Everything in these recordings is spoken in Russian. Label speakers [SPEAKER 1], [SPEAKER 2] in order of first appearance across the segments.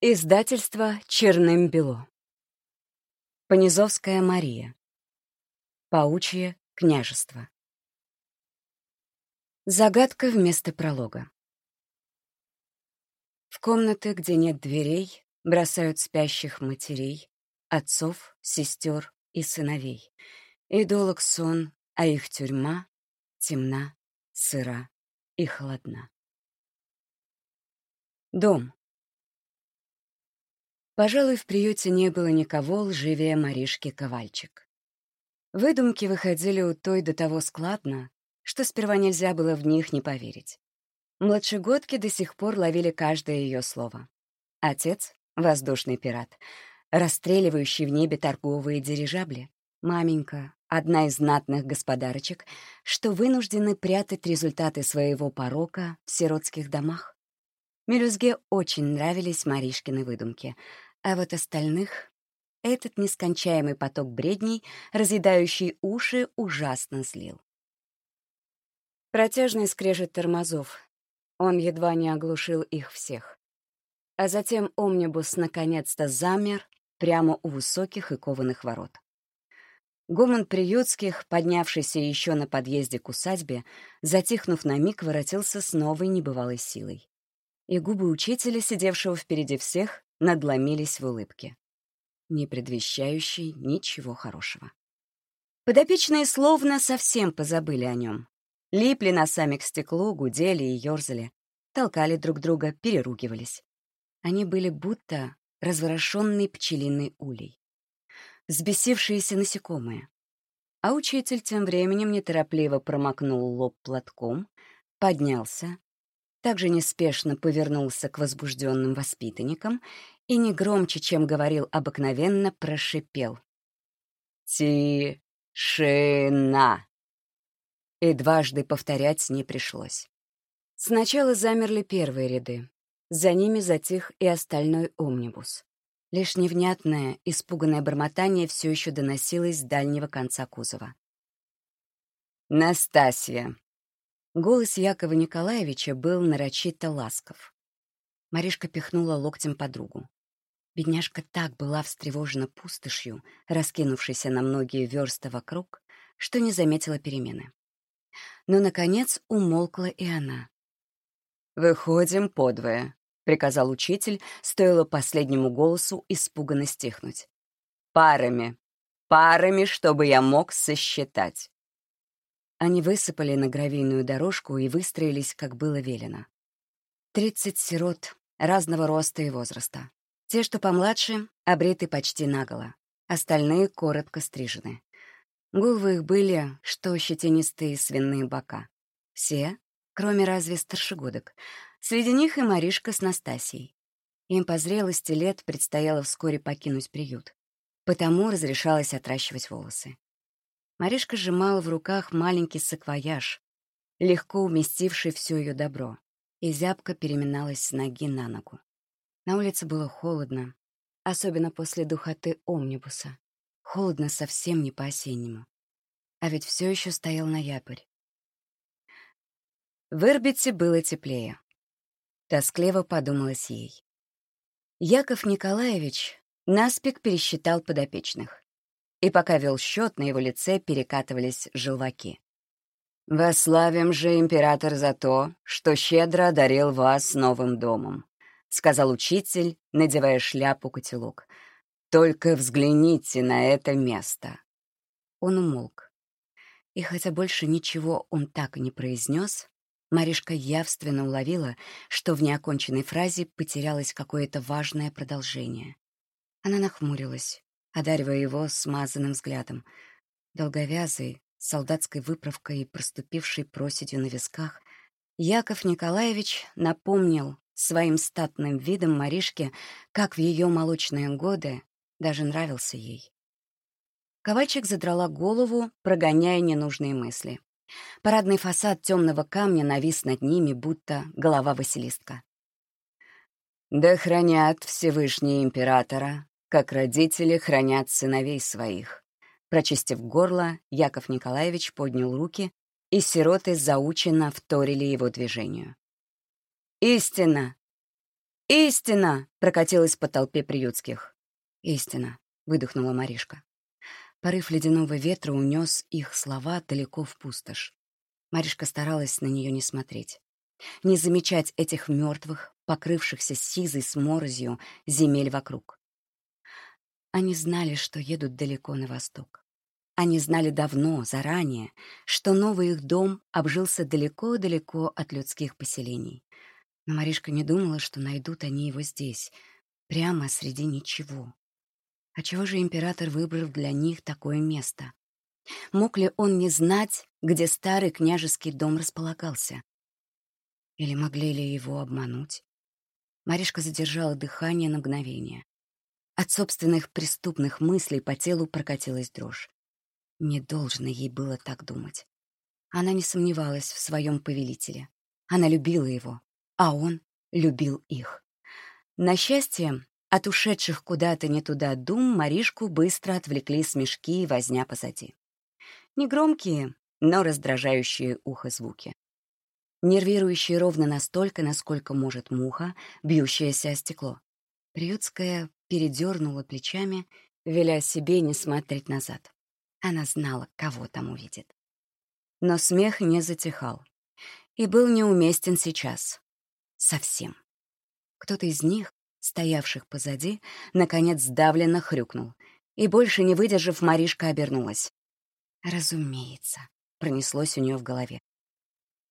[SPEAKER 1] Издательство «Черным-бело». Понизовская Мария. Паучье княжество. Загадка вместо пролога. В комнаты, где нет дверей, бросают спящих матерей, отцов, сестер и сыновей. И долг сон, а их тюрьма темна, сыра и холодна. Дом. Пожалуй, в приюте не было никого лживее Маришки Ковальчик. Выдумки выходили у той до того складно, что сперва нельзя было в них не поверить. Младшегодки до сих пор ловили каждое ее слово. Отец — воздушный пират, расстреливающий в небе торговые дирижабли. Маменька — одна из знатных господарочек, что вынуждены прятать результаты своего порока в сиротских домах. Мелюзге очень нравились Маришкины выдумки — а вот остальных этот нескончаемый поток бредней, разъедающий уши, ужасно злил. Протяжный скрежет тормозов. Он едва не оглушил их всех. А затем омнибус наконец-то замер прямо у высоких и кованых ворот. Гомон приютских, поднявшийся еще на подъезде к усадьбе, затихнув на миг, воротился с новой небывалой силой. И губы учителя, сидевшего впереди всех, надломились в улыбке, не предвещающей ничего хорошего. Подопечные словно совсем позабыли о нем. Липли носами к стеклу, гудели и ёрзали, толкали друг друга, переругивались. Они были будто разворошенный пчелиный улей. Взбесившиеся насекомые. А учитель тем временем неторопливо промокнул лоб платком, поднялся, также неспешно повернулся к возбужденным воспитанникам и не громче, чем говорил обыкновенно, прошипел. «Тишина!» И дважды повторять не пришлось. Сначала замерли первые ряды. За ними затих и остальной омнибус. Лишь невнятное, испуганное бормотание все еще доносилось с дальнего конца кузова. «Настасья, Голос Якова Николаевича был нарочито ласков. Маришка пихнула локтем подругу. Бедняжка так была встревожена пустошью, раскинувшейся на многие версты вокруг, что не заметила перемены. Но, наконец, умолкла и она. «Выходим подвое», — приказал учитель, стоило последнему голосу испуганно стихнуть. «Парами, парами, чтобы я мог сосчитать». Они высыпали на гравийную дорожку и выстроились, как было велено. Тридцать сирот разного роста и возраста. Те, что помладше, обриты почти наголо. Остальные коротко стрижены. Головы их были, что щетинистые свиные бока. Все, кроме разве старшегодок. Среди них и Маришка с Настасией. Им по зрелости лет предстояло вскоре покинуть приют. Потому разрешалось отращивать волосы. Маришка сжимала в руках маленький саквояж, легко уместивший все ее добро, и зябко переминалась с ноги на ногу. На улице было холодно, особенно после духоты омнибуса. Холодно совсем не по-осеннему. А ведь все еще стоял ноябрь. В Ирбите было теплее. Тоскливо подумалось ей. Яков Николаевич наспех пересчитал подопечных и пока вел счет, на его лице перекатывались желваки. «Вославим же император за то, что щедро одарил вас новым домом», — сказал учитель, надевая шляпу-котелок. «Только взгляните на это место». Он умолк. И хотя больше ничего он так и не произнес, Маришка явственно уловила, что в неоконченной фразе потерялось какое-то важное продолжение. Она нахмурилась, одаривая его смазанным взглядом. Долговязый, с солдатской выправкой и проступившей проседью на висках, Яков Николаевич напомнил своим статным видом Маришке, как в ее молочные годы даже нравился ей. Ковальчик задрала голову, прогоняя ненужные мысли. Парадный фасад темного камня навис над ними, будто голова Василистка. «Да хранят Всевышний Императора как родители хранят сыновей своих. Прочистив горло, Яков Николаевич поднял руки, и сироты заученно вторили его движению. «Истина! «Истина!» — прокатилась по толпе приютских. «Истина!» — выдохнула Маришка. Порыв ледяного ветра унес их слова далеко в пустошь. Маришка старалась на нее не смотреть. Не замечать этих мертвых, покрывшихся сизой сморозью земель вокруг. Они знали, что едут далеко на восток. Они знали давно, заранее, что новый их дом обжился далеко-далеко от людских поселений. Но Маришка не думала, что найдут они его здесь, прямо среди ничего. А чего же император выбрал для них такое место? Мог ли он не знать, где старый княжеский дом располагался? Или могли ли его обмануть? Маришка задержала дыхание на мгновение. От собственных преступных мыслей по телу прокатилась дрожь. Не должно ей было так думать. Она не сомневалась в своем повелителе. Она любила его, а он любил их. На счастье, от ушедших куда-то не туда дум Маришку быстро отвлекли смешки и возня позади. Негромкие, но раздражающие ухо звуки. Нервирующие ровно настолько, насколько может муха, бьющаяся о стекло. Приютская передернула плечами, веля себе не смотреть назад. Она знала, кого там увидит. Но смех не затихал. И был неуместен сейчас. Совсем. Кто-то из них, стоявших позади, наконец сдавленно хрюкнул. И больше не выдержав, Маришка обернулась. «Разумеется», — пронеслось у нее в голове.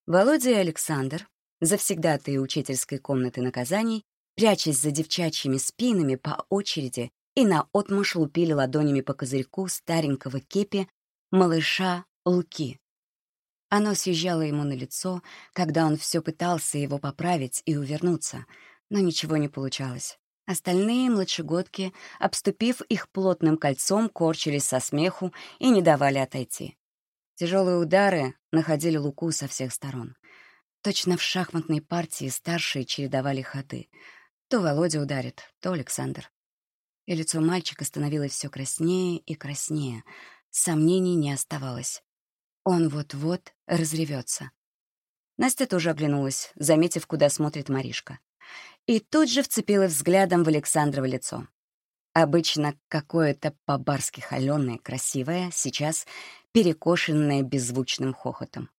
[SPEAKER 1] Володя и Александр, завсегдатые учительской комнаты наказаний, прячась за девчачьими спинами по очереди и наотмашь лупили ладонями по козырьку старенького кепи малыша Луки. Оно съезжало ему на лицо, когда он все пытался его поправить и увернуться, но ничего не получалось. Остальные младшегодки, обступив их плотным кольцом, корчились со смеху и не давали отойти. Тяжелые удары находили Луку со всех сторон. Точно в шахматной партии старшие чередовали ходы. То Володя ударит, то Александр. И лицо мальчика становилось все краснее и краснее. Сомнений не оставалось. Он вот-вот разревется. Настя тоже оглянулась, заметив, куда смотрит Маришка. И тут же вцепила взглядом в Александрово лицо. Обычно какое-то по-барски холёное, красивое, сейчас перекошенное беззвучным хохотом.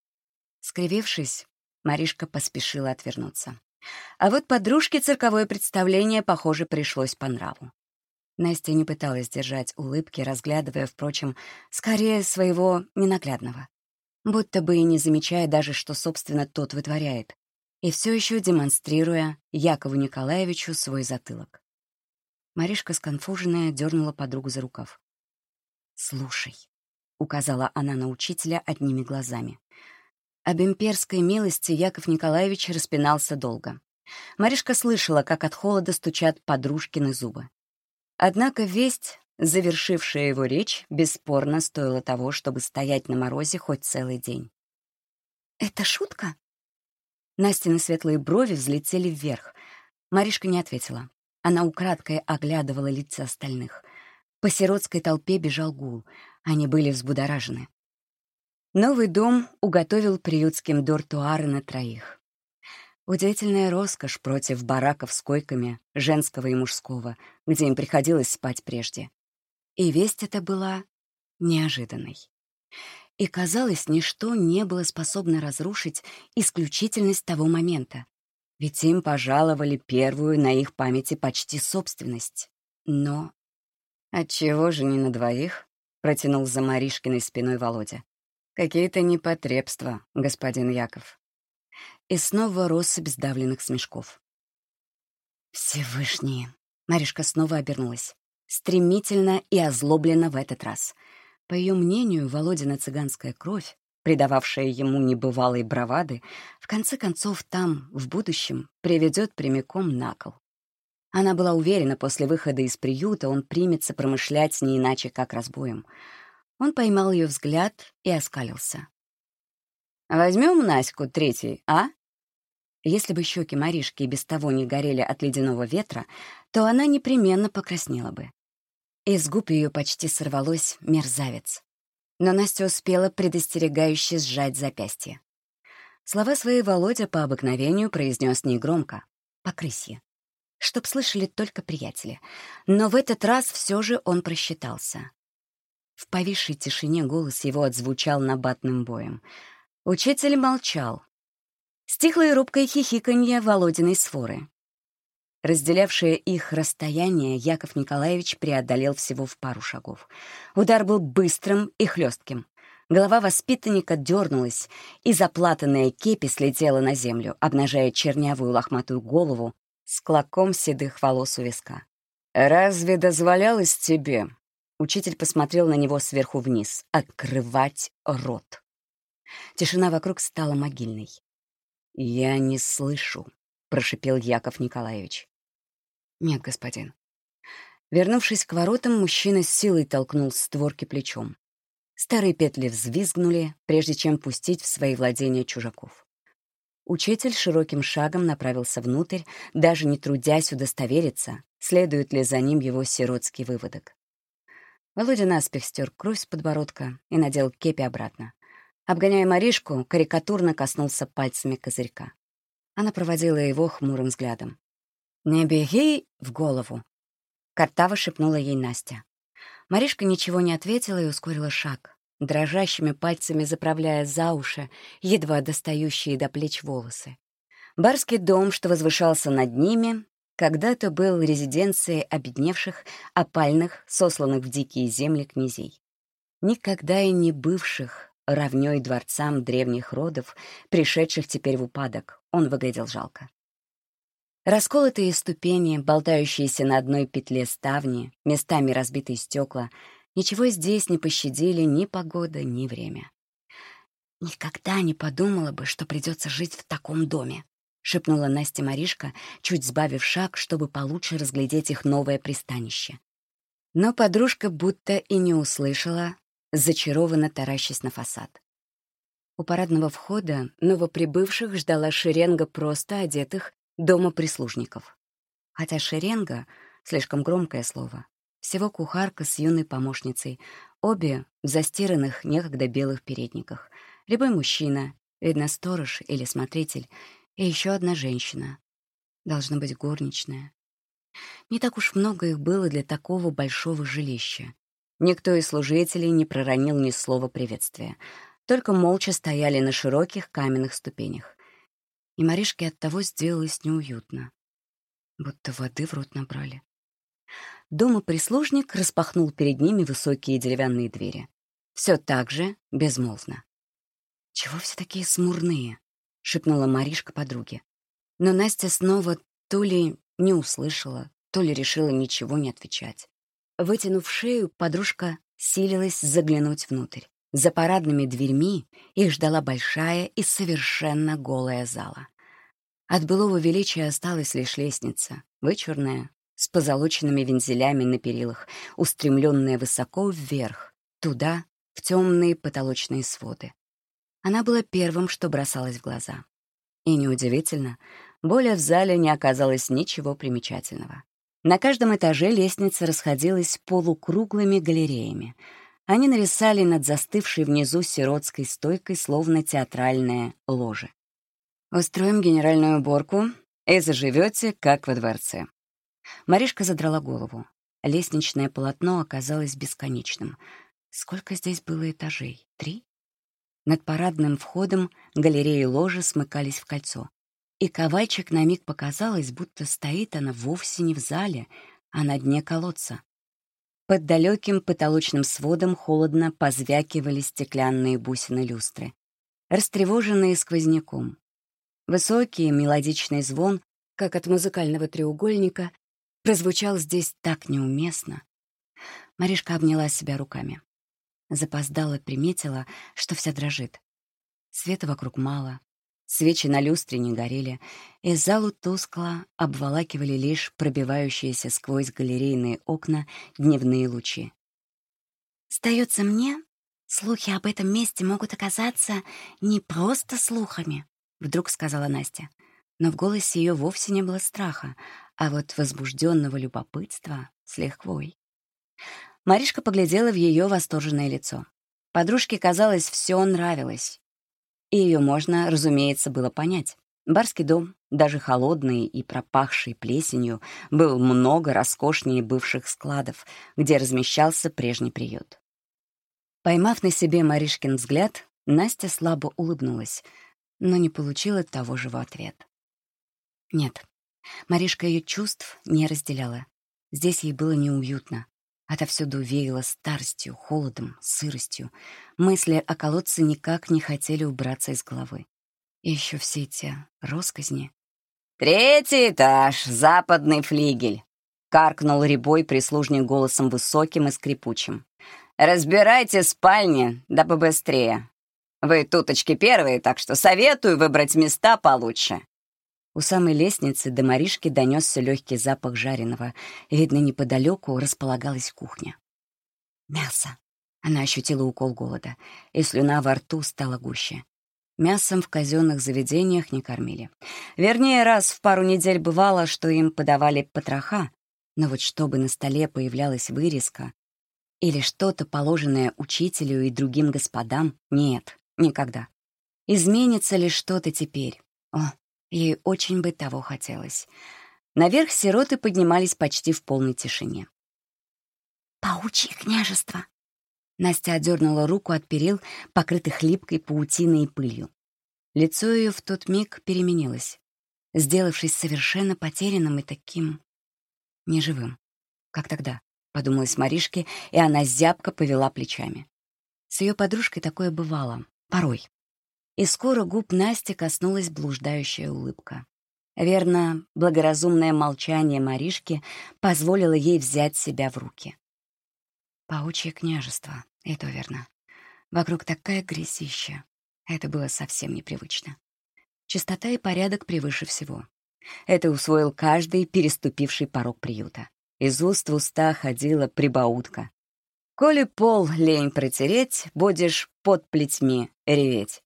[SPEAKER 1] Скривившись, Маришка поспешила отвернуться. А вот подружке цирковое представление, похоже, пришлось по нраву. Настя не пыталась держать улыбки, разглядывая, впрочем, скорее своего ненаглядного. Будто бы и не замечая даже, что, собственно, тот вытворяет. И все еще демонстрируя Якову Николаевичу свой затылок. Маришка, сконфуженная, дернула подругу за рукав. «Слушай», — указала она на учителя одними глазами. Об имперской милости Яков Николаевич распинался долго. Маришка слышала, как от холода стучат подружкины зубы. Однако весть, завершившая его речь, бесспорно стоила того, чтобы стоять на морозе хоть целый день. «Это шутка?» Настины светлые брови взлетели вверх. Маришка не ответила. Она украдкой оглядывала лица остальных. По сиротской толпе бежал гул. Они были взбудоражены. Новый дом уготовил приютским дортуары на троих. Удивительная роскошь против бараков с койками, женского и мужского, где им приходилось спать прежде. И весть эта была неожиданной. И, казалось, ничто не было способно разрушить исключительность того момента, ведь им пожаловали первую на их памяти почти собственность. Но... «Отчего же не на двоих?» — протянул за Маришкиной спиной Володя. «Какие-то непотребства, господин Яков». И снова россыпь сдавленных смешков. «Всевышние!» — Маришка снова обернулась. Стремительно и озлобленно в этот раз. По ее мнению, Володина цыганская кровь придававшая ему небывалой бравады, в конце концов там, в будущем, приведет прямиком на кол. Она была уверена, после выхода из приюта он примется промышлять не иначе, как разбоем. Он поймал ее взгляд и оскалился. «Возьмем Наську третий, а?» Если бы щеки Маришки и без того не горели от ледяного ветра, то она непременно покраснела бы. Из губ ее почти сорвалось мерзавец но Настя успела предостерегающе сжать запястье. Слова свои Володя по обыкновению произнес негромко, по крысье. чтоб слышали только приятели. Но в этот раз все же он просчитался. В повисшей тишине голос его отзвучал набатным боем. Учитель молчал. Стихло и робкое хихиканье Володиной своры. Разделявшее их расстояние, Яков Николаевич преодолел всего в пару шагов. Удар был быстрым и хлестким. Голова воспитанника дернулась, и заплатанная кепи слетела на землю, обнажая чернявую лохматую голову с клоком седых волос у виска. «Разве дозволялось тебе?» Учитель посмотрел на него сверху вниз. «Открывать рот». Тишина вокруг стала могильной. «Я не слышу», — прошипел Яков Николаевич. «Нет, господин». Вернувшись к воротам, мужчина с силой толкнул створки плечом. Старые петли взвизгнули, прежде чем пустить в свои владения чужаков. Учитель широким шагом направился внутрь, даже не трудясь удостовериться, следует ли за ним его сиротский выводок. Володя наспех стер кровь с подбородка и надел кепи обратно. Обгоняя Маришку, карикатурно коснулся пальцами козырька. Она проводила его хмурым взглядом. «Не беги в голову!» Картава шепнула ей Настя. Маришка ничего не ответила и ускорила шаг дрожащими пальцами заправляя за уши едва достающие до плеч волосы. Барский дом, что возвышался над ними, когда-то был резиденцией обедневших, опальных, сосланных в дикие земли князей. Никогда и не бывших равнёй дворцам древних родов, пришедших теперь в упадок, он выглядел жалко. Расколотые ступени, болтающиеся на одной петле ставни, местами разбитые стекла — Ничего здесь не пощадили ни погода, ни время. «Никогда не подумала бы, что придется жить в таком доме», — шепнула Настя Маришка, чуть сбавив шаг, чтобы получше разглядеть их новое пристанище. Но подружка будто и не услышала, зачарованно таращась на фасад. У парадного входа новоприбывших ждала шеренга просто одетых дома прислужников. Хотя шеренга — слишком громкое слово. Всего кухарка с юной помощницей, обе в застиранных, некогда белых передниках. Любой мужчина, видно, сторож или смотритель, и еще одна женщина. Должна быть горничная. Не так уж много их было для такого большого жилища. Никто из служителей не проронил ни слова приветствия, только молча стояли на широких каменных ступенях. И Маришке оттого сделалось неуютно. Будто воды в рот набрали. Дома прислужник распахнул перед ними высокие деревянные двери. Все так же безмолвно. «Чего все такие смурные?» — шепнула Маришка подруге. Но Настя снова то ли не услышала, то ли решила ничего не отвечать. Вытянув шею, подружка силилась заглянуть внутрь. За парадными дверьми их ждала большая и совершенно голая зала. От былого величия осталась лишь лестница, вычурная, с позолоченными вензелями на перилах, устремленная высоко вверх, туда, в темные потолочные своды. Она была первым, что бросалось в глаза. И неудивительно, более в зале не оказалось ничего примечательного. На каждом этаже лестница расходилась полукруглыми галереями. Они нависали над застывшей внизу сиротской стойкой, словно театральное ложе. «Устроим генеральную уборку и заживете, как во дворце», Маришка задрала голову. Лестничное полотно оказалось бесконечным. Сколько здесь было этажей? Три? Над парадным входом галереи ложи смыкались в кольцо. И ковальчик на миг показалось, будто стоит она вовсе не в зале, а на дне колодца. Под далеким потолочным сводом холодно позвякивали стеклянные бусины люстры, растревоженные сквозняком. Высокий мелодичный звон, как от музыкального треугольника, прозвучал здесь так неуместно. Маришка обняла себя руками. Запоздала, приметила, что вся дрожит. Света вокруг мало, свечи на люстре не горели, и залу тускло обволакивали лишь пробивающиеся сквозь галерейные окна дневные лучи. «Сдается мне, слухи об этом месте могут оказаться не просто слухами», — вдруг сказала Настя. Но в голосе ее вовсе не было страха, а вот возбужденного любопытства с лихвой. Маришка поглядела в ее восторженное лицо. Подружке, казалось, все нравилось. И ее можно, разумеется, было понять. Барский дом, даже холодный и пропахший плесенью, был много роскошнее бывших складов, где размещался прежний приют. Поймав на себе Маришкин взгляд, Настя слабо улыбнулась, но не получила того же в ответ. Нет, Маришка ее чувств не разделяла. Здесь ей было неуютно. Отовсюду веяло старостью, холодом, сыростью. Мысли о колодце никак не хотели убраться из головы. И еще все эти росказни.
[SPEAKER 2] «Третий этаж, западный флигель», — каркнул рябой прислужник голосом высоким и скрипучим. «Разбирайте спальни, да побыстрее. Вы туточки первые, так что советую выбрать места получше».
[SPEAKER 1] У самой лестницы до Маришки донесся легкий запах жареного. Видно, неподалеку располагалась кухня. «Мясо!» Она ощутила укол голода, и слюна во рту стала гуще. Мясом в казенных заведениях не кормили. Вернее, раз в пару недель бывало, что им подавали потроха, но вот чтобы на столе появлялась вырезка или что-то, положенное учителю и другим господам, нет, никогда. Изменится ли что-то теперь? О, ей очень бы того хотелось. Наверх сироты поднимались почти в полной тишине. «Паучье княжество!» Настя отдернула руку от перил, покрытых липкой паутиной и пылью. Лицо ее в тот миг переменилось, сделавшись совершенно потерянным и таким неживым, как тогда, подумалась Маришке, и она зябко повела плечами. С ее подружкой такое бывало, порой. И скоро губ Насти коснулась блуждающая улыбка. Верно, благоразумное молчание Маришки позволило ей взять себя в руки. Паучье княжество, и то верно. Вокруг такая грязища. Это было совсем непривычно. Чистота и порядок превыше всего. Это усвоил каждый, переступивший порог приюта. Из уст в уста ходила прибаутка. «Коли пол лень протереть, будешь под плетьми реветь».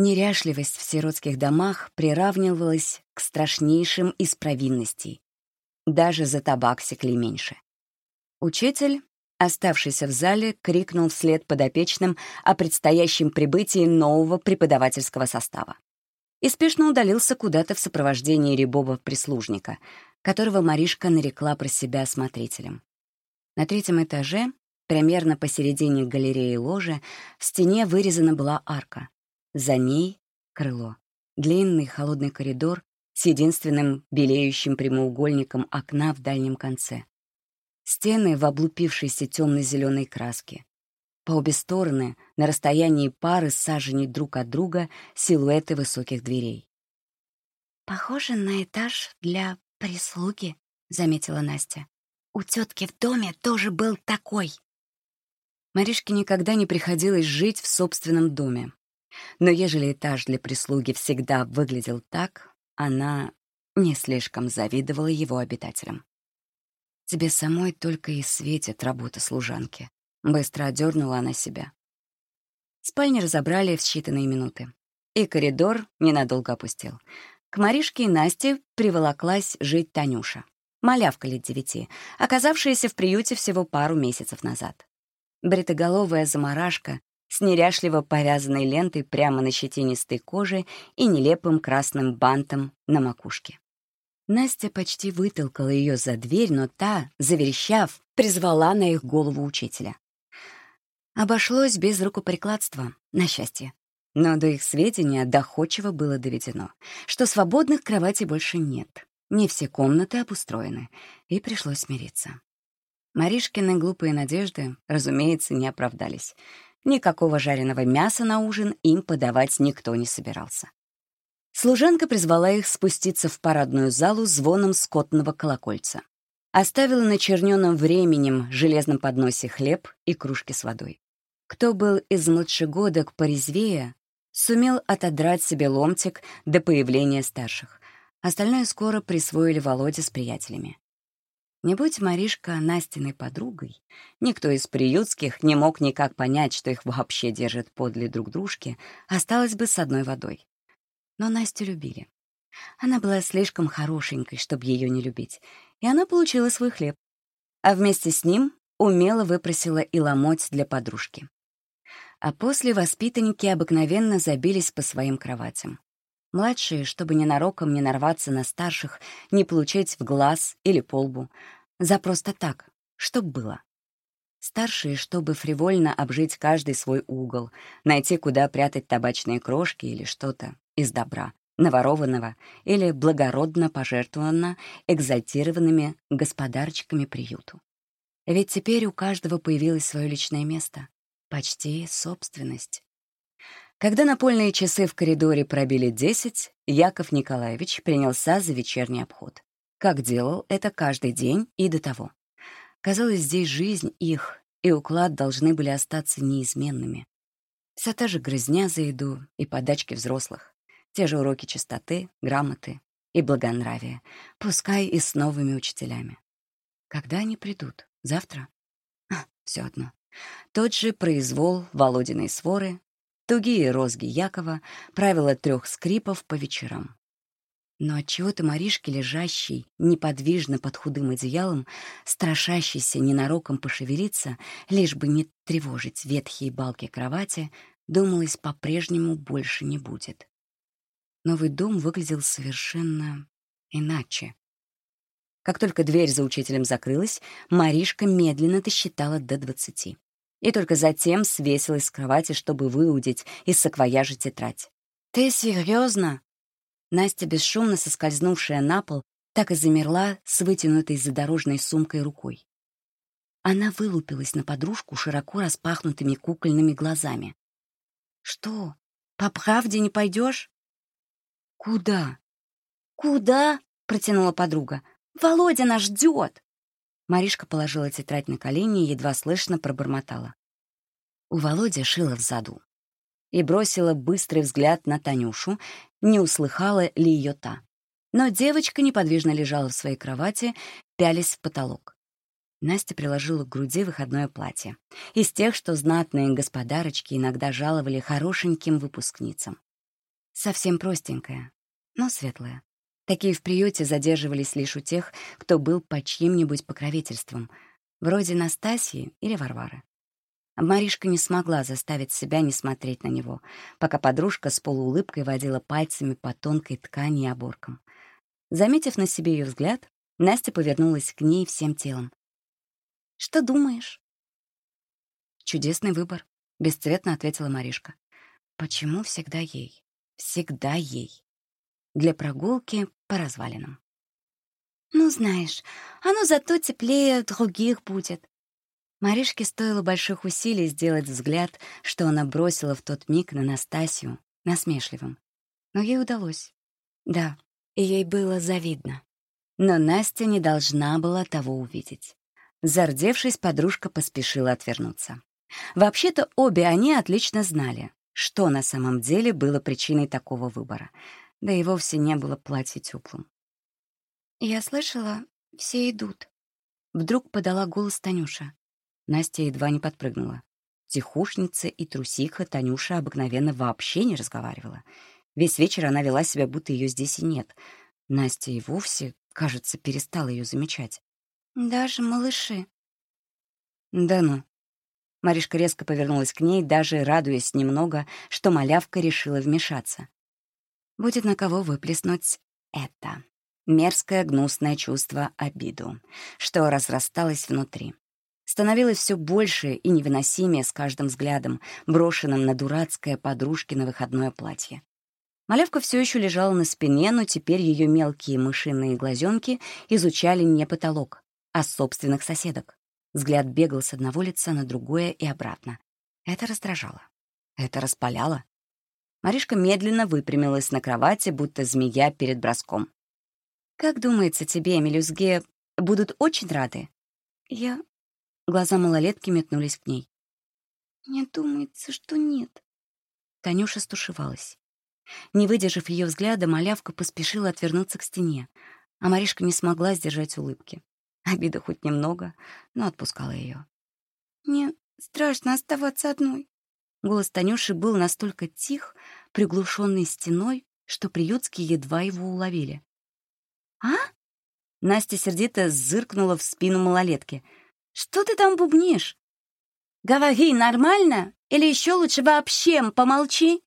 [SPEAKER 1] Неряшливость в сиротских домах приравнивалась к страшнейшим из провинностей. Даже за табак секли меньше. Учитель, оставшийся в зале, крикнул вслед подопечным о предстоящем прибытии нового преподавательского состава и спешно удалился куда-то в сопровождении Рябова-прислужника, которого Маришка нарекла про себя смотрителем. На третьем этаже, примерно посередине галереи ложи, в стене вырезана была арка. За ней — крыло. Длинный холодный коридор с единственным белеющим прямоугольником окна в дальнем конце. Стены в облупившейся темно-зеленой краске. По обе стороны, на расстоянии пары саженей друг от друга, силуэты высоких дверей. «Похоже на этаж для прислуги», — заметила Настя. «У тетки в доме тоже был такой». Маришке никогда не приходилось жить в собственном доме. Но ежели этаж для прислуги всегда выглядел так, она не слишком завидовала его обитателям. Тебе самой только и светит работа служанки. Быстро одернула она себя. Спальни разобрали в считанные минуты. И коридор ненадолго опустел. К Маришке и Насте приволоклась жить Танюша. Малявка лет девяти, оказавшаяся в приюте всего пару месяцев назад. Бритоголовая заморашка с неряшливо повязанной лентой прямо на щетинистой коже и нелепым красным бантом на макушке. Настя почти вытолкала ее за дверь, но та, заверещав, призвала на их голову учителя. Обошлось без рукоприкладства, на счастье. Но до их сведения доходчиво было доведено, что свободных кроватей больше нет. Не все комнаты обустроены, и пришлось смириться. Маришкины глупые надежды, разумеется, не оправдались. Никакого жареного мяса на ужин им подавать никто не собирался. Служанка призвала их спуститься в парадную залу звоном скотного колокольца. Оставила на черненом временем железном подносе хлеб и кружки с водой. Кто был из младшегодок порезвее, сумел отодрать себе ломтик до появления старших. Остальное скоро присвоили Володя с приятелями. Не будь Маришка Настиной подругой, никто из приютских не мог никак понять, что их вообще держат подле друг дружки, осталось бы с одной водой. Но Настю любили. Она была слишком хорошенькой, чтобы ее не любить, и она получила свой хлеб. А вместе с ним умело выпросила и ломоть для подружки. А после воспитанники обыкновенно забились по своим кроватям. Младшие, чтобы ненароком не нарваться на старших, не получить в глаз или полбу. За просто так, чтоб было. Старшие, чтобы фривольно обжить каждый свой угол, найти, куда прятать табачные крошки или что-то из добра, наворованного или благородно пожертвованно экзальтированными господарчиками приюту. Ведь теперь у каждого появилось свое личное место, почти собственность. Когда напольные часы в коридоре пробили десять, Яков Николаевич принялся за вечерний обход. Как делал это каждый день и до того. Казалось, здесь жизнь их и уклад должны были остаться неизменными. Вся та же грызня за еду и подачки взрослых, те же уроки чистоты, грамоты и благонравия, пускай и с новыми учителями. Когда они придут? Завтра? А, все одно. Тот же произвол Володиной своры, тугие розги Якова, правила трех скрипов по вечерам. Но отчего-то Маришке, лежащей неподвижно под худым одеялом, страшащейся ненароком пошевелиться, лишь бы не тревожить ветхие балки кровати, думалось, по-прежнему больше не будет. Новый дом выглядел совершенно иначе. Как только дверь за учителем закрылась, Маришка медленно досчитала до двадцати и только затем свесилась с кровати, чтобы выудить из саквояжа тетрадь. «Ты серьезно? Настя, бесшумно соскользнувшая на пол, так и замерла с вытянутой задорожной сумкой рукой. Она вылупилась на подружку широко распахнутыми кукольными глазами. «Что, по правде не пойдешь?» «Куда?» «Куда?» — протянула подруга. «Володя нас ждет!» Маришка положила тетрадь на колени и едва слышно пробормотала. У Володи шила в заду. И бросила быстрый взгляд на Танюшу, не услыхала ли ее та. Но девочка неподвижно лежала в своей кровати, пялись в потолок. Настя приложила к груди выходное платье. Из тех, что знатные господарочки иногда жаловали хорошеньким выпускницам. Совсем простенькое, но светлое. Такие в приюте задерживались лишь у тех, кто был под чьим-нибудь покровительством, вроде Настасьи или Варвары. Маришка не смогла заставить себя не смотреть на него, пока подружка с полуулыбкой водила пальцами по тонкой ткани и оборкам. Заметив на себе ее взгляд, Настя повернулась к ней всем телом. «Что думаешь?» «Чудесный выбор», — бесцветно ответила Маришка. «Почему всегда ей? Всегда ей?» Для прогулки по развалинам. «Ну, знаешь, оно зато теплее других будет». Маришке стоило больших усилий сделать взгляд, что она бросила в тот миг на Настасью, насмешливым. Но ей удалось. Да, и ей было завидно. Но Настя не должна была того увидеть. Зардевшись, подружка поспешила отвернуться. Вообще-то обе они отлично знали, что на самом деле было причиной такого выбора — да и вовсе не было платья теплым. «Я слышала, все идут». Вдруг подала голос Танюша. Настя едва не подпрыгнула. Тихушница и трусиха Танюша обыкновенно вообще не разговаривала. Весь вечер она вела себя, будто ее здесь и нет. Настя и вовсе, кажется, перестала ее замечать. «Даже малыши». «Да ну». Маришка резко повернулась к ней, даже радуясь немного, что малявка решила вмешаться. Будет на кого выплеснуть это. Мерзкое, гнусное чувство обиду, что разрасталось внутри. Становилось все больше и невыносимее с каждым взглядом, брошенным на дурацкое подружкино выходное платье. Малявка все еще лежала на спине, но теперь ее мелкие мышиные глазенки изучали не потолок, а собственных соседок. Взгляд бегал с одного лица на другое и обратно. Это раздражало. Это распаляло. Маришка медленно выпрямилась на кровати, будто змея перед броском. «Как думается тебе, Мелюзге, будут очень рады?» «Я...» Глаза малолетки метнулись к ней. «Мне думается, что нет». Танюша стушевалась. Не выдержав ее взгляда, малявка поспешила отвернуться к стене, а Маришка не смогла сдержать улыбки. Обида хоть немного, но отпускала ее. «Мне страшно оставаться одной. Голос Танюши был настолько тих, приглушенный стеной, что приютские едва его уловили. «А?» Настя сердито зыркнула в спину малолетки. «Что ты там бубнишь?» «Говори нормально, или еще лучше вообще помолчи!»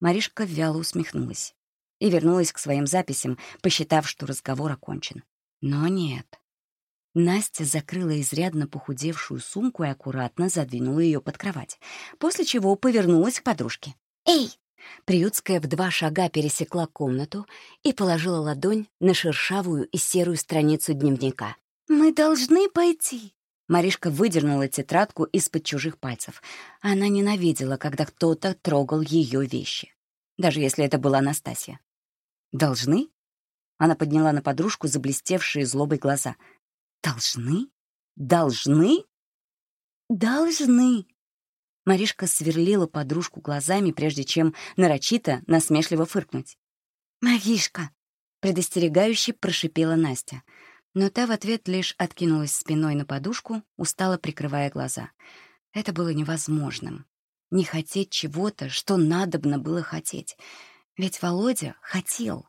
[SPEAKER 1] Маришка вяло усмехнулась и вернулась к своим записям, посчитав, что разговор окончен. Но нет. Настя закрыла изрядно похудевшую сумку и аккуратно задвинула ее под кровать, после чего повернулась к подружке. «Эй!» Приютская в два шага пересекла комнату и положила ладонь на шершавую и серую страницу дневника. «Мы должны пойти!» Маришка выдернула тетрадку из-под чужих пальцев. Она ненавидела, когда кто-то трогал ее вещи. Даже если это была Анастасия. «Должны?» Она подняла на подружку заблестевшие злобой глаза — Должны? Должны? Должны. Маришка сверлила подружку глазами, прежде чем нарочито насмешливо фыркнуть. «Маришка!» — предостерегающе прошипела Настя. Но та в ответ лишь откинулась спиной на подушку, устало прикрывая глаза. Это было невозможным. Не хотеть чего-то, что надобно было хотеть. Ведь Володя хотел.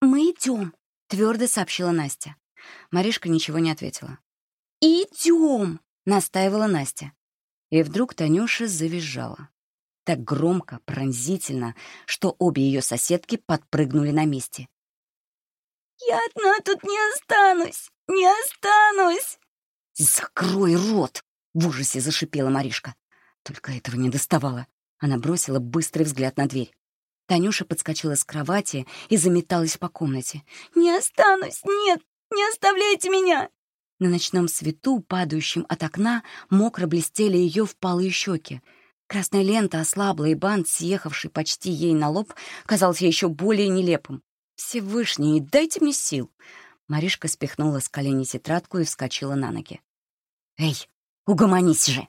[SPEAKER 1] «Мы идем», — твердо сообщила Настя. Маришка ничего не ответила. «Идем!» — настаивала Настя. И вдруг Танюша завизжала. Так громко, пронзительно, что обе ее соседки подпрыгнули на месте. «Я одна тут не останусь! Не останусь!» «Закрой рот!» — в ужасе зашипела Маришка. Только этого не доставало. Она бросила быстрый взгляд на дверь. Танюша подскочила с кровати и заметалась по комнате. «Не останусь! Нет! Не оставляйте меня!» На ночном свету, падающем от окна, мокро блестели ее впалые щеки. Красная лента ослабла, и бант, съехавший почти ей на лоб, казался еще более нелепым. «Всевышний, дайте мне сил!» Маришка спихнула с колени тетрадку и вскочила на ноги. «Эй, угомонись же!»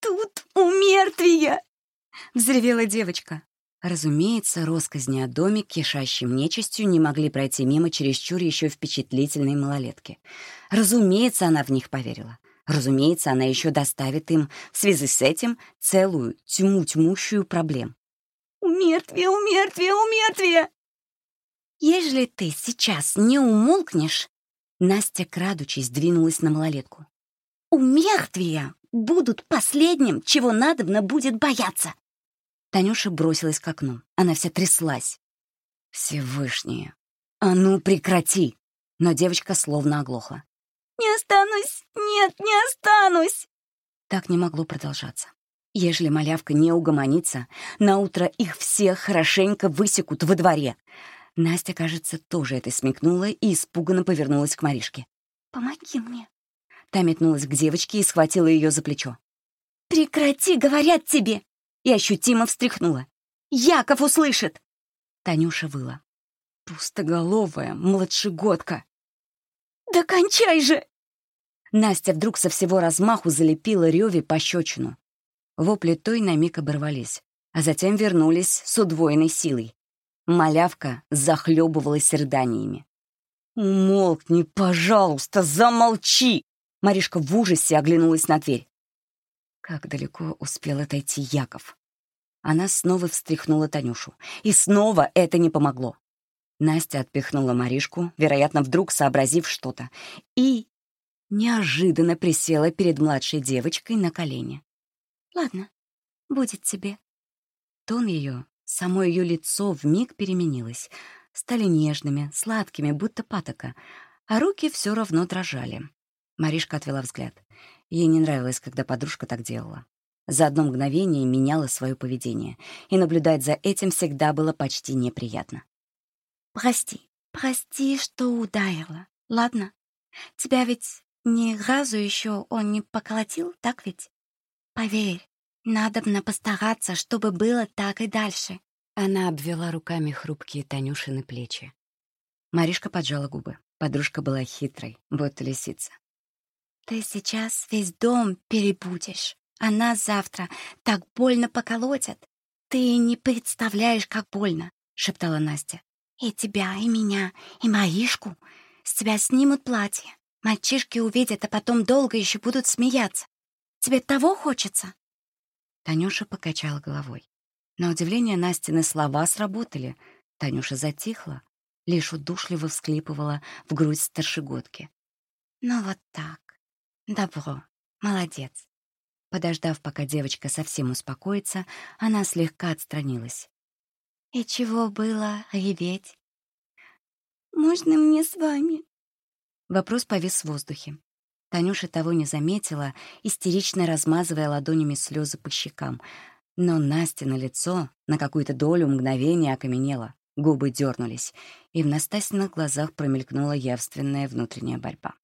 [SPEAKER 1] «Тут умертвие!» — взревела девочка. Разумеется, росказни о доме, кишащем нечистью, не могли пройти мимо чересчур еще впечатлительной малолетки. Разумеется, она в них поверила. Разумеется, она еще доставит им в связи с этим целую тьму-тьмущую проблем. «Умертвие, умертвие, умертвие!» «Ежели ты сейчас не умолкнешь...» Настя, крадучись, двинулась на малолетку. «Умертвия будут последним, чего надобно будет бояться!» Танюша бросилась к окну. Она вся тряслась. «Всевышнее! А ну, прекрати!» Но девочка словно оглохла. «Не останусь! Нет, не останусь!» Так не могло продолжаться. Ежели малявка не угомонится, наутро их всех хорошенько высекут во дворе. Настя, кажется, тоже это смекнула и испуганно повернулась к Маришке. «Помоги мне!» Та метнулась к девочке и схватила ее за плечо. «Прекрати, говорят тебе!» И ощутимо встряхнула. «Яков услышит!» Танюша выла. Пустоголовая, младшегодка. «Да кончай же!» Настя вдруг со всего размаху залепила Рёве пощечину. Вопли той на миг оборвались, а затем вернулись с удвоенной силой. Малявка захлебывалась рыданиями. «Умолкни, пожалуйста, замолчи!» Маришка в ужасе оглянулась на дверь. Как далеко успел отойти Яков? Она снова встряхнула Танюшу. И снова это не помогло. Настя отпихнула Маришку, вероятно, вдруг сообразив что-то, и неожиданно присела перед младшей девочкой на колени. «Ладно, будет тебе». Тон ее, само ее лицо вмиг переменилось, стали нежными, сладкими, будто патока, а руки все равно дрожали. Маришка отвела взгляд. Ей не нравилось, когда подружка так делала. За одно мгновение меняла свое поведение, и наблюдать за этим всегда было почти неприятно. «Прости, прости, что ударила, ладно? Тебя ведь ни разу еще он не поколотил, так ведь? Поверь, надо постараться, чтобы было так и дальше». Она обвела руками хрупкие Танюшины плечи. Маришка поджала губы. Подружка была хитрой, будто лисица. Ты сейчас весь дом перебудешь, а нас завтра так больно поколотят. Ты не представляешь, как больно, — шептала Настя. И тебя, и меня, и Маришку. С тебя снимут платье. Мальчишки увидят, а потом долго еще будут смеяться. Тебе того хочется?» Танюша покачала головой. На удивление Настины слова сработали. Танюша затихла, лишь удушливо всклипывала в грудь старшегодки. «Ну вот так. Добро. Молодец. Подождав, пока девочка совсем успокоится, она слегка отстранилась. «И чего было реветь?» «Можно мне с вами?» Вопрос повис в воздухе. Танюша того не заметила, истерично размазывая ладонями слезы по щекам. Но Настя на лицо на какую-то долю мгновения окаменела, губы дернулись, и в Настасиных глазах промелькнула явственная внутренняя борьба.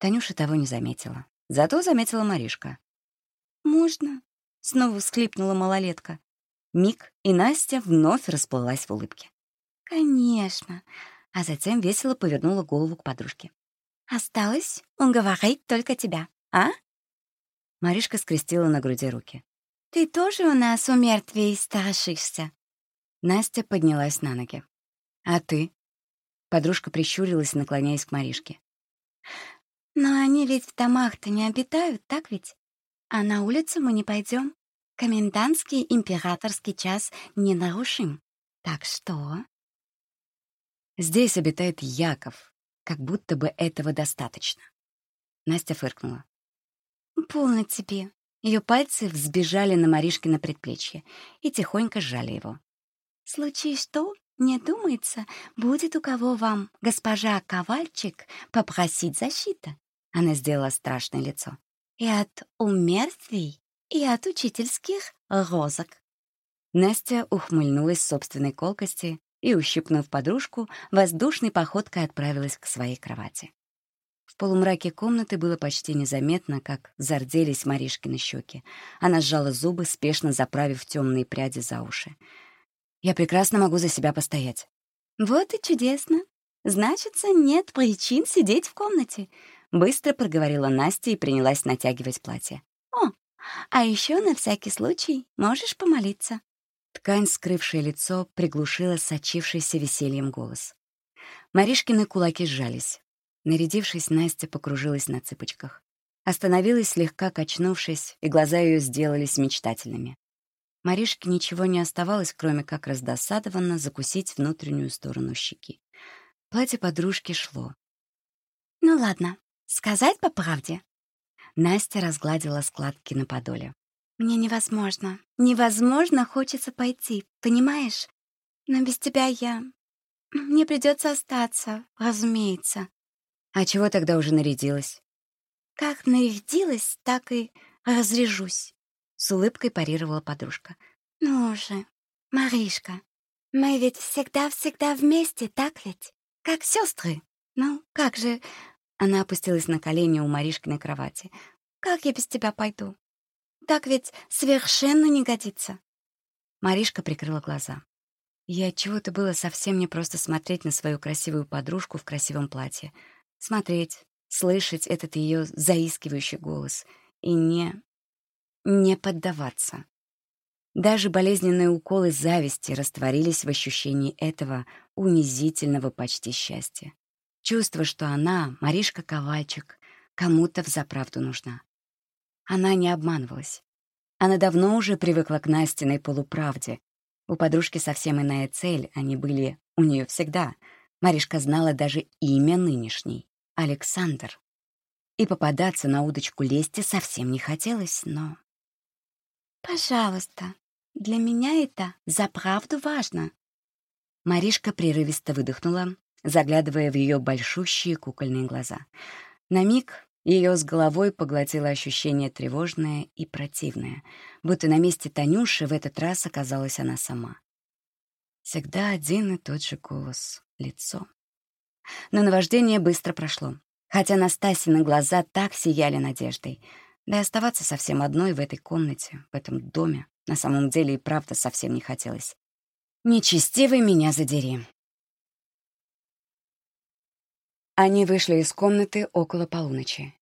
[SPEAKER 1] Танюша того не заметила. Зато заметила Маришка. «Можно?» — снова всхлипнула малолетка. Миг, и Настя вновь расплылась в улыбке. «Конечно!» А затем весело повернула голову к подружке. Осталось уговорить только тебя, а?» Маришка скрестила на груди руки. «Ты тоже у нас у мертвей страшишься?» Настя поднялась на ноги. «А ты?» Подружка прищурилась, наклоняясь к Маришке. «Но они ведь в домах-то не обитают, так ведь? А на улицу мы не пойдем. Комендантский императорский час не нарушим. Так что...» «Здесь обитает Яков, как будто бы этого достаточно. Настя фыркнула. «Полно тебе». Ее пальцы взбежали на Маришкино предплечье и тихонько сжали его. «Случай что, мне думается, будет у кого вам, госпожа Ковальчик, попросить защиты?» Она сделала страшное лицо. «И от умертвий, и от учительских розок». Настя ухмыльнулась собственной колкости и, ущипнув подружку, воздушной походкой отправилась к своей кровати. В полумраке комнаты было почти незаметно, как зарделись Маришкины щеки. Она сжала зубы, спешно заправив темные пряди за уши. «Я прекрасно могу за себя постоять». «Вот и чудесно. Значится, нет причин сидеть в комнате», — быстро проговорила Настя и принялась натягивать платье. «О, а еще на всякий случай можешь помолиться». Ткань, скрывшая лицо, приглушила сочившийся весельем голос. Маришкины кулаки сжались. Нарядившись, Настя покружилась на цыпочках. Остановилась, слегка качнувшись, и глаза ее сделались мечтательными. Маришке ничего не оставалось, кроме как раздосадованно закусить внутреннюю сторону щеки. Платье подружки шло. «Ну ладно, сказать по правде». Настя разгладила складки на подоле. Мне невозможно, невозможно хочется пойти, понимаешь? Но без тебя я... Мне придется остаться, разумеется. А чего тогда уже нарядилась? Как нарядилась, так и разрежусь. С улыбкой парировала подружка. Ну же, Маришка, мы ведь всегда-всегда вместе, так ведь? Как сестры. Ну, как же... Она опустилась на колени у Маришкиной кровати. «Как я без тебя пойду? Так ведь совершенно не годится. Маришка прикрыла глаза. Я чего-то было совсем не просто смотреть на свою красивую подружку в красивом платье. Смотреть, слышать этот ее заискивающий голос и не... не поддаваться. Даже болезненные уколы зависти растворились в ощущении этого унизительного почти счастья. Чувство, что она, Маришка Ковальчик, кому-то взаправду нужна. Она не обманывалась. Она давно уже привыкла к Настиной полуправде. У подружки совсем иная цель, они были у нее всегда. Маришка знала даже имя нынешней — Александр. И попадаться на удочку лести совсем не хотелось, но... «Пожалуйста, для меня это за правду важно». Маришка прерывисто выдохнула, заглядывая в ее большущие кукольные глаза. На миг ее с головой поглотило ощущение тревожное и противное, будто на месте Танюши в этот раз оказалась она сама. Всегда один и тот же голос, лицо. Но наваждение быстро прошло, хотя Настасины глаза так сияли надеждой. Да и оставаться совсем одной в этой комнате, в этом доме, на самом деле и правда совсем не хотелось. «Нечестивый меня задери», Они вышли из комнаты около полуночи.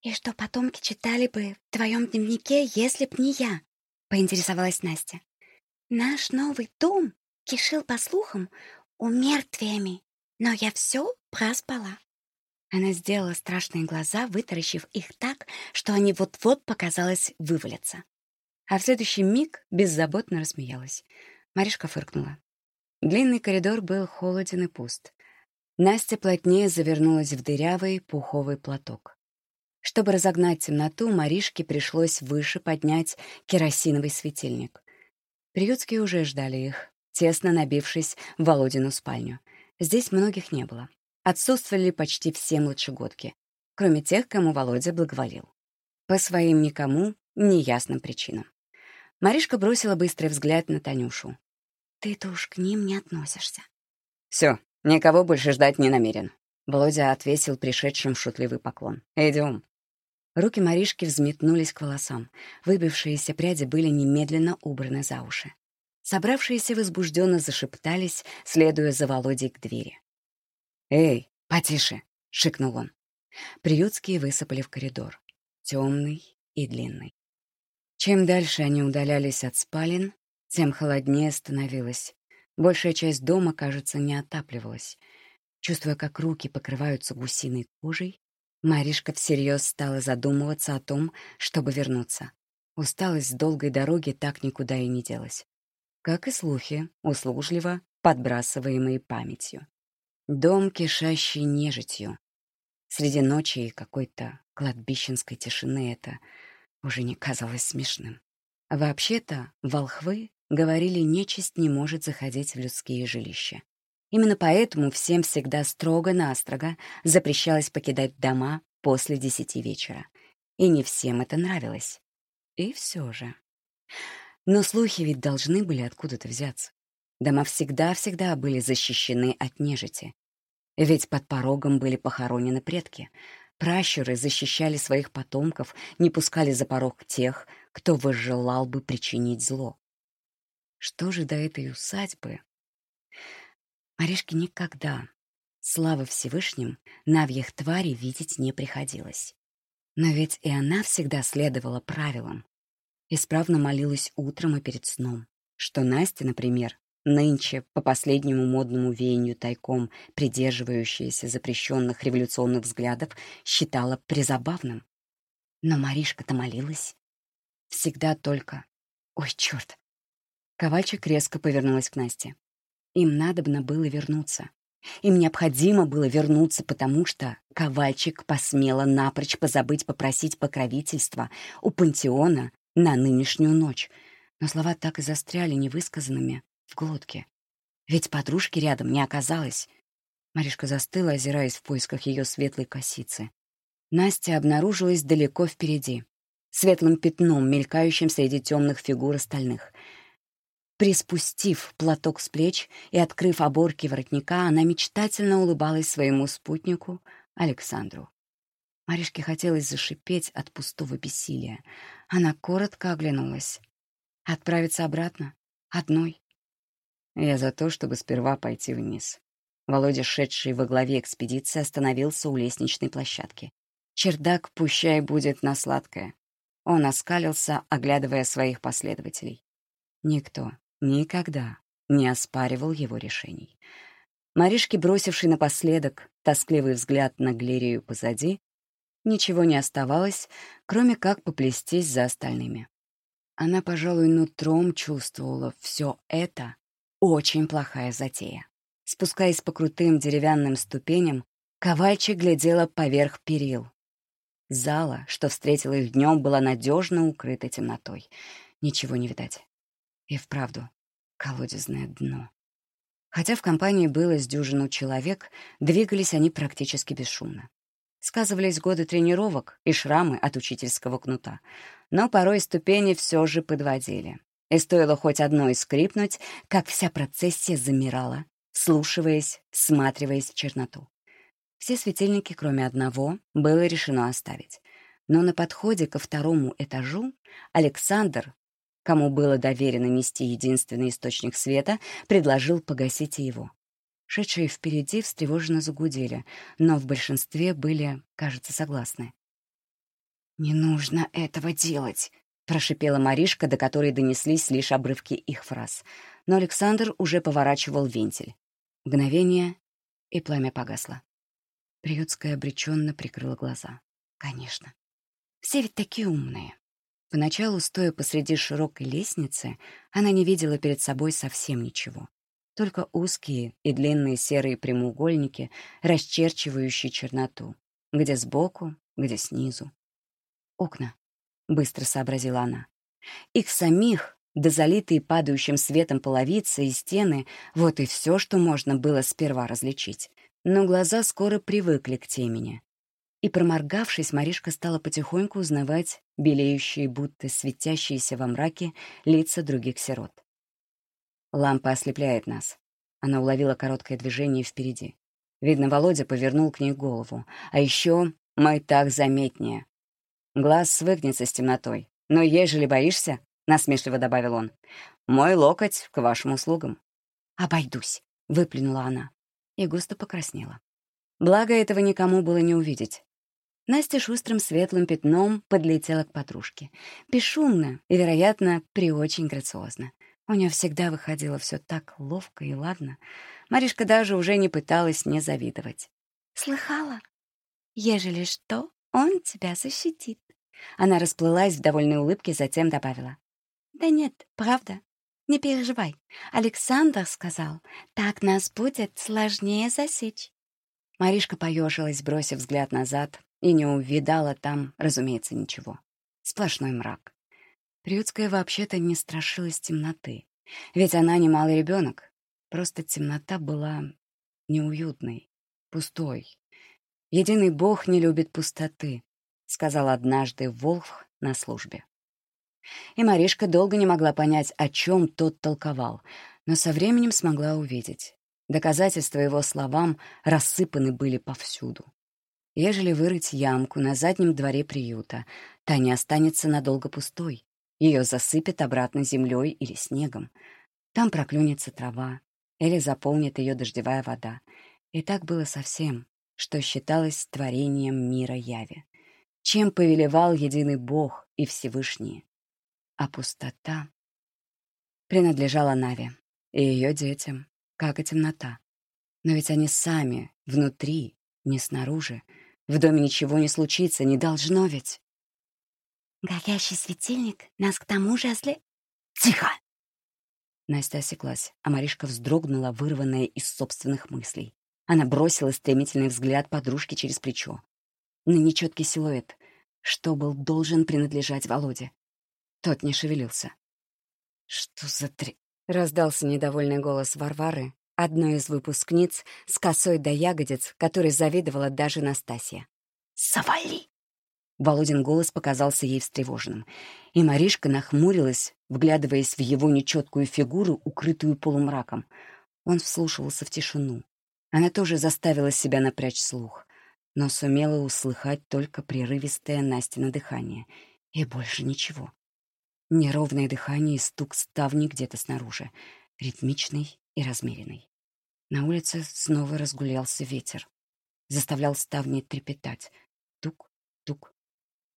[SPEAKER 1] «И что потомки читали бы в твоем дневнике, если б не я?» — поинтересовалась Настя. «Наш новый дом кишил, по слухам, умертвиями, но я все проспала». Она сделала страшные глаза, вытаращив их так, что они вот-вот, показалось, вывалятся. А в следующий миг беззаботно рассмеялась. Маришка фыркнула. Длинный коридор был холоден и пуст. Настя плотнее завернулась в дырявый пуховый платок. Чтобы разогнать темноту, Маришке пришлось выше поднять керосиновый светильник. Приютские уже ждали их, тесно набившись в Володину спальню. Здесь многих не было. Отсутствовали почти все младшегодки, кроме тех, кому Володя благоволил. По своим никому неясным причинам. Маришка бросила быстрый взгляд на Танюшу. «Ты-то уж к ним не относишься».
[SPEAKER 2] Все, никого больше ждать не намерен». Володя отвесил пришедшим шутливый поклон. «Идем».
[SPEAKER 1] Руки Маришки взметнулись к волосам. Выбившиеся пряди были немедленно убраны за уши. Собравшиеся возбужденно зашептались, следуя за Володей к двери.
[SPEAKER 2] «Эй, потише!» — шикнул он.
[SPEAKER 1] Приютские высыпали в коридор. Темный и длинный. Чем дальше они удалялись от спален, тем холоднее становилось. Большая часть дома, кажется, не отапливалась. Чувствуя, как руки покрываются гусиной кожей, Маришка всерьез стала задумываться о том, чтобы вернуться. Усталость с долгой дороги так никуда и не делась. Как и слухи, услужливо подбрасываемые памятью. Дом, кишащий нежитью. Среди ночи и какой-то кладбищенской тишины это уже не казалось смешным. Вообще-то, волхвы говорили, нечисть не может заходить в людские жилища. Именно поэтому всем всегда строго-настрого запрещалось покидать дома после десяти вечера. И не всем это нравилось. И все же. Но слухи ведь должны были откуда-то взяться. Дома всегда-всегда были защищены от нежити. Ведь под порогом были похоронены предки. Пращуры защищали своих потомков, не пускали за порог тех, кто возжелал бы причинить зло. Что же до этой усадьбы? Маришке никогда, слава Всевышним, навьих тварей видеть не приходилось. Но ведь и она всегда следовала правилам. Исправно молилась утром и перед сном, что Настя, например, нынче, по последнему модному веянию тайком, придерживающаяся запрещенных революционных взглядов, считала призабавным. Но Маришка-то молилась. Всегда только... Ой, черт! Ковальчик резко повернулась к Насте. Им надобно было вернуться. Им необходимо было вернуться, потому что Ковальчик посмела напрочь позабыть попросить покровительства у пантеона на нынешнюю ночь. Но слова так и застряли невысказанными в глотке. Ведь подружки рядом не оказалось. Маришка застыла, озираясь в поисках ее светлой косицы. Настя обнаружилась далеко впереди, светлым пятном, мелькающим среди темных фигур остальных — Приспустив платок с плеч и открыв оборки воротника, она мечтательно улыбалась своему спутнику Александру. Маришке хотелось зашипеть от пустого бессилия. Она коротко оглянулась. Отправиться обратно? Одной? Я за то, чтобы сперва пойти вниз. Володя, шедший во главе экспедиции, остановился у лестничной площадки. Чердак пущай будет на сладкое. Он оскалился, оглядывая своих последователей. Никто, никогда не оспаривал его решений. Маришке, бросившей напоследок тоскливый взгляд на галерею позади, ничего не оставалось, кроме как поплестись за остальными. Она, пожалуй, нутром чувствовала все это очень плохая затея. Спускаясь по крутым деревянным ступеням, Ковальчик глядела поверх перил. Зала, что встретила их днем, была надежно укрыта темнотой. Ничего не видать. И вправду, колодезное дно. Хотя в компании было с дюжину человек, двигались они практически бесшумно. Сказывались годы тренировок и шрамы от учительского кнута. Но порой ступени все же подводили. И стоило хоть одной скрипнуть, как вся процессия замирала, слушаясь, всматриваясь в черноту. Все светильники, кроме одного, было решено оставить. Но на подходе ко второму этажу Александр кому было доверено нести единственный источник света, предложил погасить его. Шедшие впереди встревоженно загудели, но в большинстве были, кажется, согласны. «Не нужно этого делать», — прошипела Маришка, до которой донеслись лишь обрывки их фраз. Но Александр уже поворачивал вентиль. Мгновение, и пламя погасло. Приютская обреченно прикрыла глаза. «Конечно. Все ведь такие умные». Поначалу, стоя посреди широкой лестницы, она не видела перед собой совсем ничего. Только узкие и длинные серые прямоугольники, расчерчивающие черноту. Где сбоку, где снизу. «Окна», — быстро сообразила она. Их самих да залитые падающим светом половицы и стены — вот и все, что можно было сперва различить. Но глаза скоро привыкли к темени. И, проморгавшись, Маришка стала потихоньку узнавать белеющие, будто светящиеся во мраке, лица других сирот. Лампа ослепляет нас. Она уловила короткое движение впереди. Видно, Володя повернул к ней голову. А еще мой так заметнее. Глаз свыкнется с темнотой. Но ежели боишься, — насмешливо добавил он, — мой локоть к вашим услугам. «Обойдусь», — выплюнула она и густо покраснела. Благо, этого никому было не увидеть. Настя шустрым светлым пятном подлетела к подружке. Бесшумно и, вероятно, приочень грациозно. У нее всегда выходило все так ловко и ладно. Маришка даже уже не пыталась не завидовать. «Слыхала? Ежели что, он тебя защитит». Она расплылась в довольной улыбке, затем добавила. «Да нет, правда. Не переживай. Александр сказал, так нас будет сложнее засечь». Маришка поежилась, бросив взгляд назад, и не увидала там, разумеется, ничего. Сплошной мрак. Приютская вообще-то не страшилась темноты. Ведь она не малый ребенок. Просто темнота была неуютной, пустой. Единый бог не любит пустоты, сказал однажды Волх на службе. И Маришка долго не могла понять, о чем тот толковал, но со временем смогла увидеть. Доказательства его словам рассыпаны были повсюду. Ежели вырыть ямку на заднем дворе приюта, та не останется надолго пустой. Ее засыпет обратно землей или снегом. Там проклюнется трава или заполнит ее дождевая вода. И так было совсем, что считалось творением мира яви. Чем повелевал единый Бог и Всевышний. А пустота принадлежала Наве и ее детям, как и темнота. Но ведь они сами, внутри, не снаружи, в доме ничего не случится, не должно ведь. Горящий светильник нас к тому же осле... Тихо! Настя осеклась, а Маришка вздрогнула, вырванная из собственных мыслей. Она бросила стремительный взгляд подружки через плечо. На нечеткий силуэт, что был должен принадлежать Володе. Тот не шевелился. «Что за три...» — раздался недовольный голос Варвары, одной из выпускниц с косой до ягодиц, которой завидовала даже Настасья. «Завали!» Володин голос показался ей встревоженным, и Маришка нахмурилась, вглядываясь в его нечеткую фигуру, укрытую полумраком. Он вслушивался в тишину. Она тоже заставила себя напрячь слух, но сумела услыхать только прерывистое Настино дыхание. И больше ничего. Неровное дыхание и стук ставни где-то снаружи, ритмичный и размеренный. На улице снова разгулялся ветер. Заставлял ставни трепетать. Тук-тук.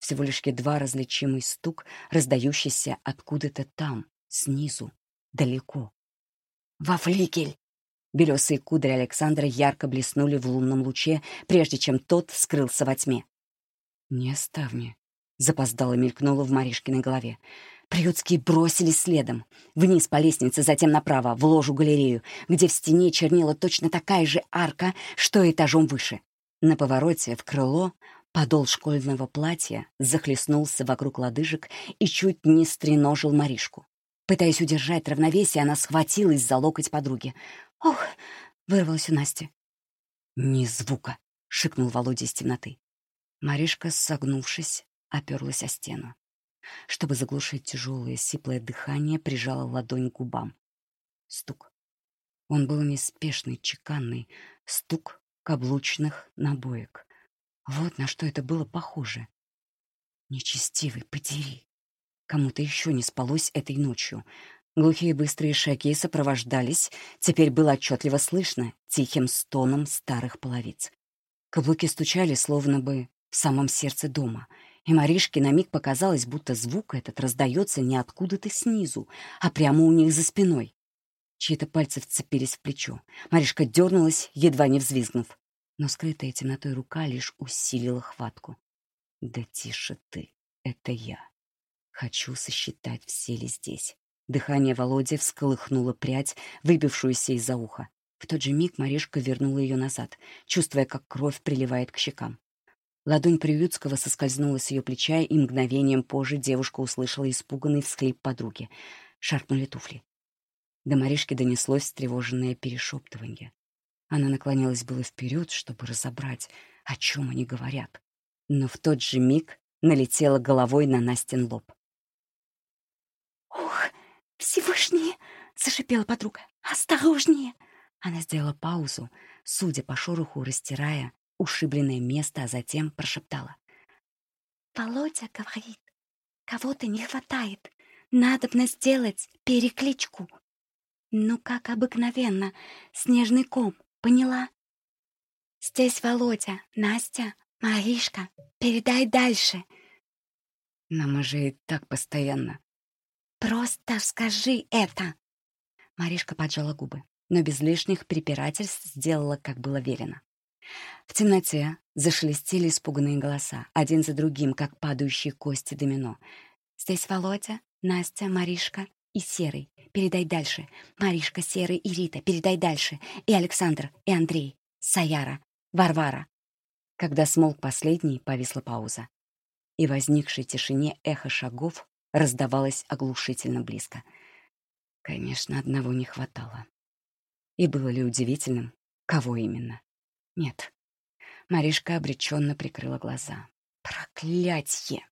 [SPEAKER 1] Всего лишь едва различимый стук, раздающийся откуда-то там, снизу, далеко. «Во флигель!» Белесые кудри Александра ярко блеснули в лунном луче, прежде чем тот скрылся во тьме. «Не ставни», — запоздало мелькнуло в Маришкиной голове. Приютские бросились следом. Вниз по лестнице, затем направо, в ложу-галерею, где в стене чернела точно такая же арка, что этажом выше. На повороте в крыло подол школьного платья захлестнулся вокруг лодыжек и чуть не стреножил Маришку. Пытаясь удержать равновесие, она схватилась за локоть подруги. «Ох!» — вырвалась у Насти. «Ни звука!» — шикнул Володя из темноты. Маришка, согнувшись, оперлась о стену чтобы заглушить тяжелое сиплое дыхание, прижала ладонь к губам. Стук. Он был неспешный, чеканный. Стук каблучных набоек. Вот на что это было похоже. Нечестивый, подери. Кому-то еще не спалось этой ночью. Глухие быстрые шаги сопровождались, теперь было отчетливо слышно, тихим стоном старых половиц. Каблуки стучали, словно бы в самом сердце дома — и Маришке на миг показалось, будто звук этот раздается не откуда-то снизу, а прямо у них за спиной. Чьи-то пальцы вцепились в плечо. Маришка дернулась, едва не взвизгнув. Но скрытая темнотой рука лишь усилила хватку. «Да тише ты, это я. Хочу сосчитать, все ли здесь». Дыхание Володи всколыхнуло прядь, выбившуюся из-за уха. В тот же миг Маришка вернула ее назад, чувствуя, как кровь приливает к щекам. Ладонь Приютского соскользнула с ее плеча, и мгновением позже девушка услышала испуганный всхлип подруги. шаркнули туфли. До Маришки донеслось встревоженное перешептывание. Она наклонилась было вперед, чтобы разобрать, о чем они говорят. Но в тот же миг налетела головой на Настин лоб.
[SPEAKER 3] «Ух, Всевышний!» — зашипела подруга. «Осторожнее!»
[SPEAKER 1] Она сделала паузу, судя по шороху, растирая ушибленное место, а затем прошептала.
[SPEAKER 3] «Володя говорит, кого-то не хватает. Надобно сделать перекличку. Ну, как обыкновенно, снежный ком, поняла? Здесь Володя, Настя, Маришка. Передай дальше».
[SPEAKER 1] «Но мы же и так постоянно».
[SPEAKER 3] «Просто скажи это!»
[SPEAKER 1] Маришка поджала губы но без лишних препирательств сделала, как было велено. В темноте зашелестели испуганные голоса, один за другим, как падающие кости домино. «Здесь Володя, Настя, Маришка и Серый. Передай дальше. Маришка, Серый и Рита. Передай дальше. И Александр, и Андрей, Саяра, Варвара». Когда смолк последний, повисла пауза. И возникшей тишине эхо шагов раздавалось оглушительно близко. Конечно, одного не хватало. И было ли удивительным, кого именно? Нет. Маришка обреченно прикрыла глаза. Проклятье!